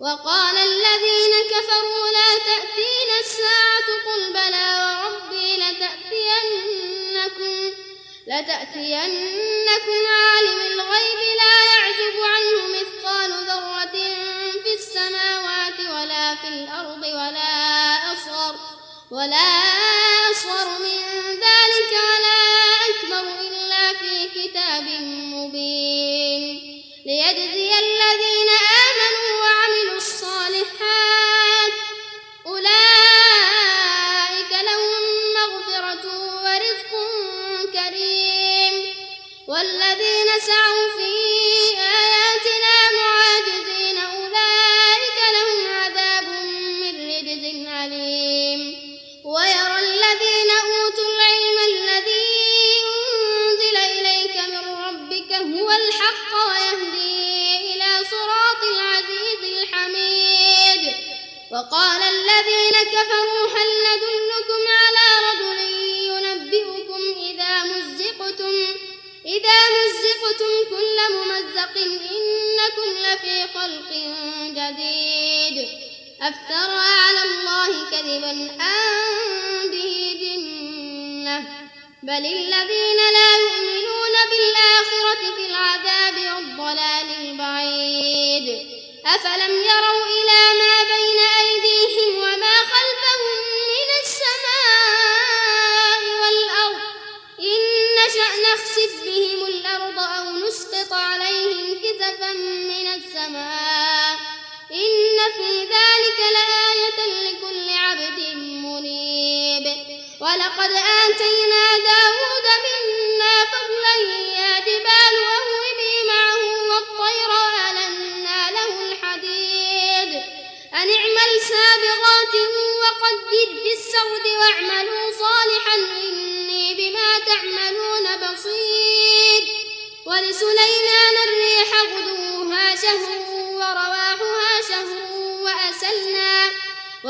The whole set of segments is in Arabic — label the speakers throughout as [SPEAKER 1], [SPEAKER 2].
[SPEAKER 1] وقال الذين كفروا لا تأتينا الساعة قل بلى وربي لتأتينكم لتأتينكم عالم الغيب لا يعزب عنه مثقال ذرة في السماوات ولا في الأرض ولا أصغر ولا أصغر خلق جديد. أفترى على الله كذبا أم به جنة. بل الذين لا يؤمنون بالآخرة في العذاب والضلال البعيد. أفلم يروا إلى ما بين أيديهم إن في ذلك لآية لكل عبد منيب ولقد آتينا داود منا فضلا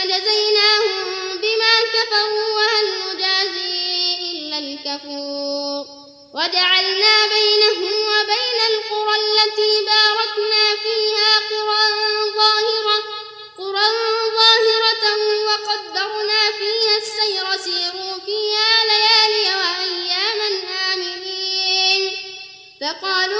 [SPEAKER 1] ذلك جزيناهم بما كفروا وهل نجازي إلا الكفور. وجعلنا بينهم وبين القرى التي باركنا فيها قرى ظاهرة قرى ظاهرة وقدرنا فيها السير. سيروا فيها ليالي وأياما آمنين. فقالوا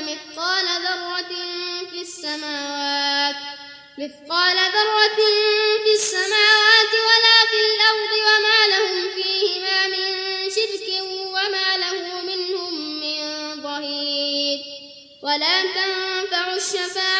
[SPEAKER 1] مثقال ذرة في السماوات مثقال ذرة في السماوات ولا في الأرض وما لهم فيهما من شرك وما له منهم من ظهير. ولا تنفع الشفاعة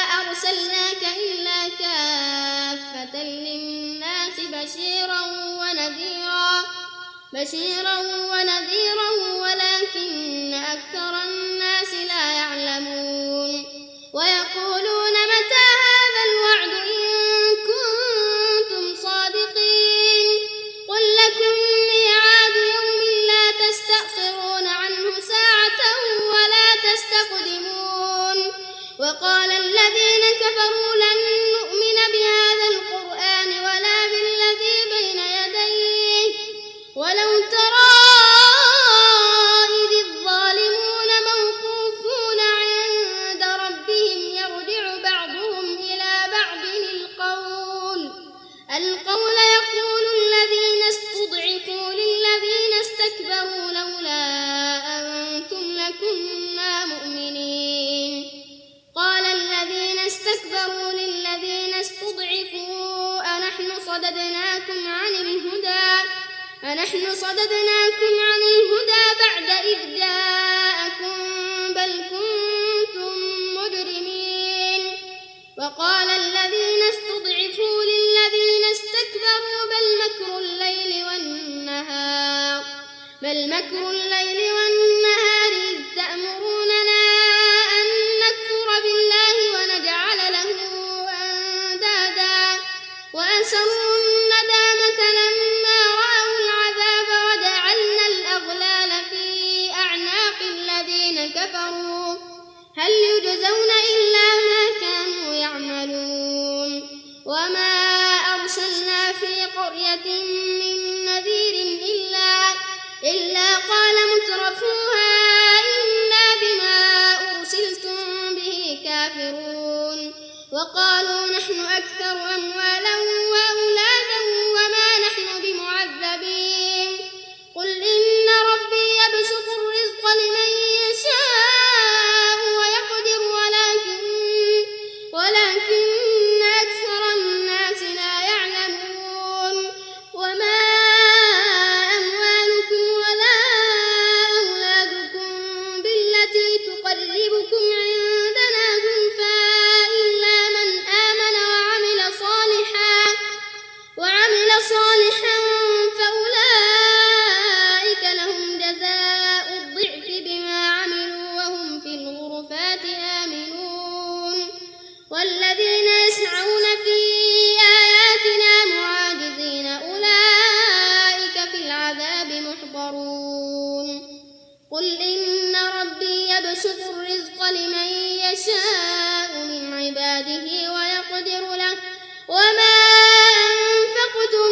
[SPEAKER 1] للناس بشيرا ونذيرا بشيرا ونذيرا ولكن أكثر الناس لا يعلمون. ويقولون متى هذا الوعد إن كنتم صادقين؟ قل لكم ميعاد يوم لا تستأخرون عنه ساعة ولا تستقدمون. وقال الذين كفروا لن مكر الليل والنهار إذ تأمروننا أن نكفر بالله ونجعل له أندادا وأسروا الندامة لما رأوا العذاب وجعلنا الأغلال في أعناق الذين كفروا. هل يجزون إلا وقالوا قل إن ربي يبسط الرزق لمن يشاء من عباده ويقدر له وما أنفقتم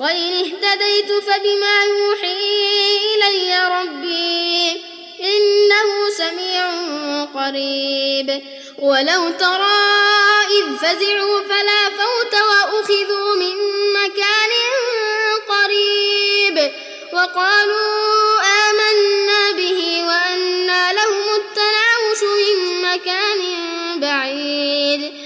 [SPEAKER 1] وإن اهتديت فبما يوحي إلي ربي إنه سميع قريب. ولو ترى إذ فزعوا فلا فوت وأخذوا من مكان قريب. وقالوا آمنا به وأنى لهم التناوش من مكان بعيد.